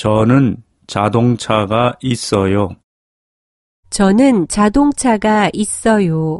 저는 자동차가 있어요. 저는 자동차가 있어요.